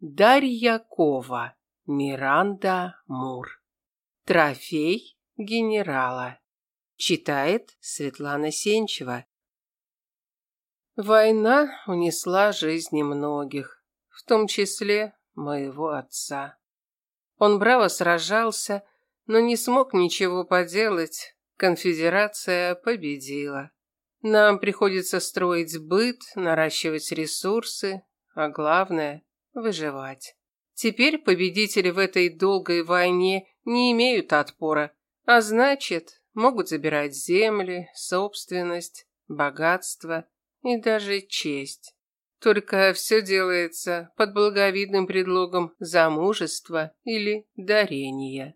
Дарья Кова. Миранда Мур. Трофей генерала. Читает Светлана Сенчева. Война унесла жизни многих, в том числе моего отца. Он браво сражался, но не смог ничего поделать. Конфедерация победила. Нам приходится строить быт, наращивать ресурсы, а главное – выживать. Теперь победители в этой долгой войне не имеют отпора, а значит, могут забирать земли, собственность, богатство и даже честь. Только все делается под благовидным предлогом замужества или дарения.